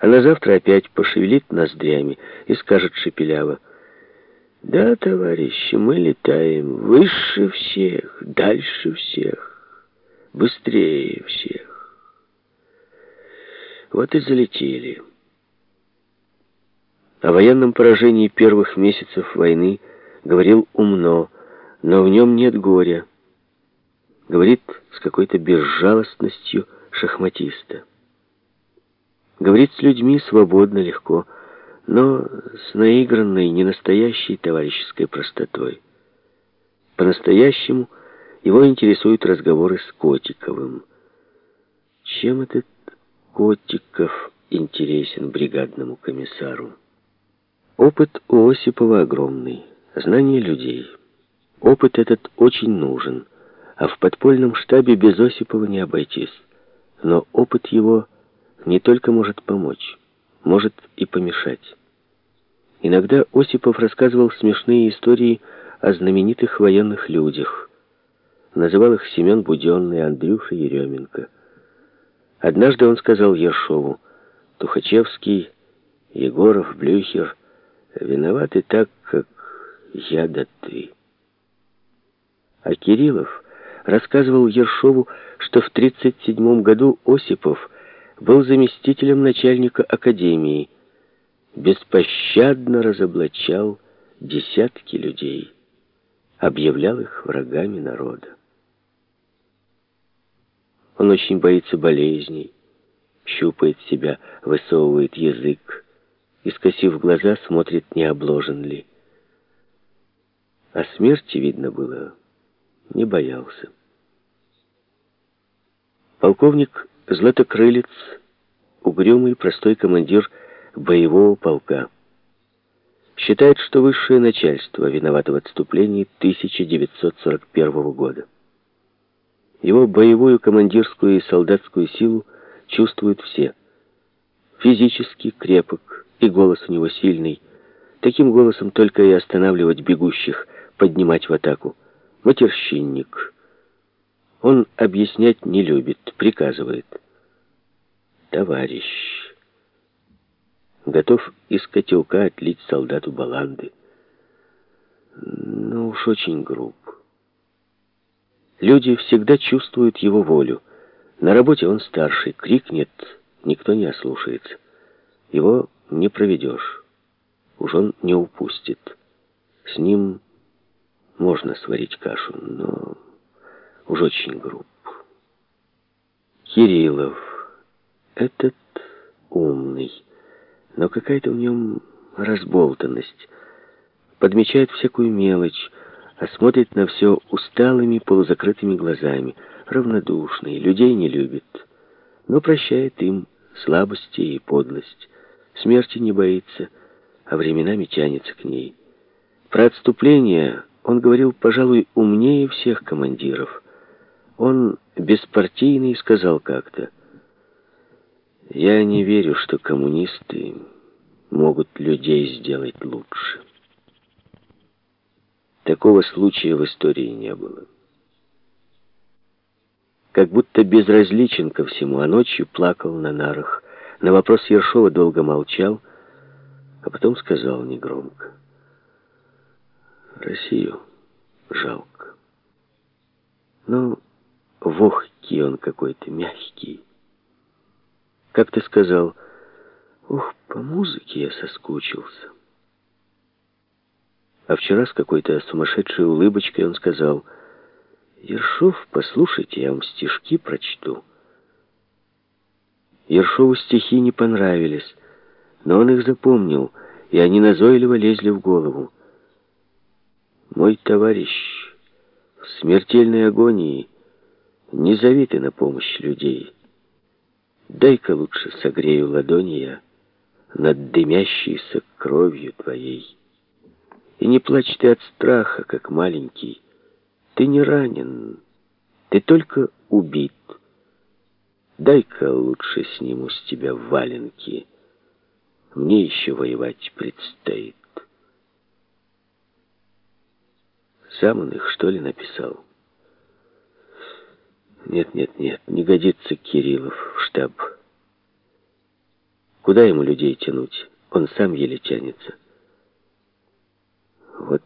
а на завтра опять пошевелит ноздрями и скажет шепеляво, «Да, товарищи, мы летаем выше всех, дальше всех, быстрее всех». Вот и залетели. О военном поражении первых месяцев войны говорил умно, но в нем нет горя. Говорит с какой-то безжалостностью шахматиста. Говорит с людьми свободно, легко, но с наигранной, ненастоящей товарищеской простотой. По-настоящему его интересуют разговоры с Котиковым. Чем этот Котиков интересен бригадному комиссару? Опыт у Осипова огромный, знание людей. Опыт этот очень нужен, а в подпольном штабе без Осипова не обойтись. Но опыт его не только может помочь, может и помешать. Иногда Осипов рассказывал смешные истории о знаменитых военных людях. Называл их Семен Буденный, Андрюша Еременко. Однажды он сказал Ершову, Тухачевский, Егоров, Блюхер виноваты так, как я да ты. А Кириллов рассказывал Ершову, что в 1937 году Осипов был заместителем начальника академии, беспощадно разоблачал десятки людей, объявлял их врагами народа. Он очень боится болезней, щупает себя, высовывает язык и, скосив глаза, смотрит, не обложен ли. А смерти, видно было, не боялся. Полковник Златокрылец, угрюмый простой командир боевого полка. Считает, что высшее начальство виновато в отступлении 1941 года. Его боевую, командирскую и солдатскую силу чувствуют все. Физически крепок, и голос у него сильный. Таким голосом только и останавливать бегущих, поднимать в атаку. Матерщинник. Он объяснять не любит, приказывает. Товарищ. Готов из котелка отлить солдату баланды. Ну уж очень груб. Люди всегда чувствуют его волю. На работе он старший, крикнет, никто не ослушается. Его не проведешь. Уж он не упустит. С ним можно сварить кашу, но уж очень груб. Кириллов. Этот умный, но какая-то в нем разболтанность. Подмечает всякую мелочь, а смотрит на все усталыми, полузакрытыми глазами. Равнодушный, людей не любит, но прощает им слабости и подлость. Смерти не боится, а временами тянется к ней. Про отступление он говорил, пожалуй, умнее всех командиров. Он беспартийный сказал как-то, «Я не верю, что коммунисты могут людей сделать лучше». Такого случая в истории не было. Как будто безразличен ко всему, а ночью плакал на нарах. На вопрос Ершова долго молчал, а потом сказал негромко. Россию жалко. Ну, вохкий он какой-то, мягкий. Как ты сказал, ух, по музыке я соскучился. А вчера с какой-то сумасшедшей улыбочкой он сказал, «Ершов, послушайте, я вам стишки прочту». Ершову стихи не понравились, но он их запомнил, и они назойливо лезли в голову. Мой товарищ в смертельной агонии не зови ты на помощь людей. Дай-ка лучше согрею ладони я над дымящейся кровью твоей. И не плачь ты от страха, как маленький. Ты не ранен, ты только убит. Дай-ка лучше сниму с тебя валенки. Мне еще воевать предстоит. Сам он их, что ли, написал? Нет, нет, нет, не годится Кириллов в штаб. Куда ему людей тянуть? Он сам еле тянется. Вот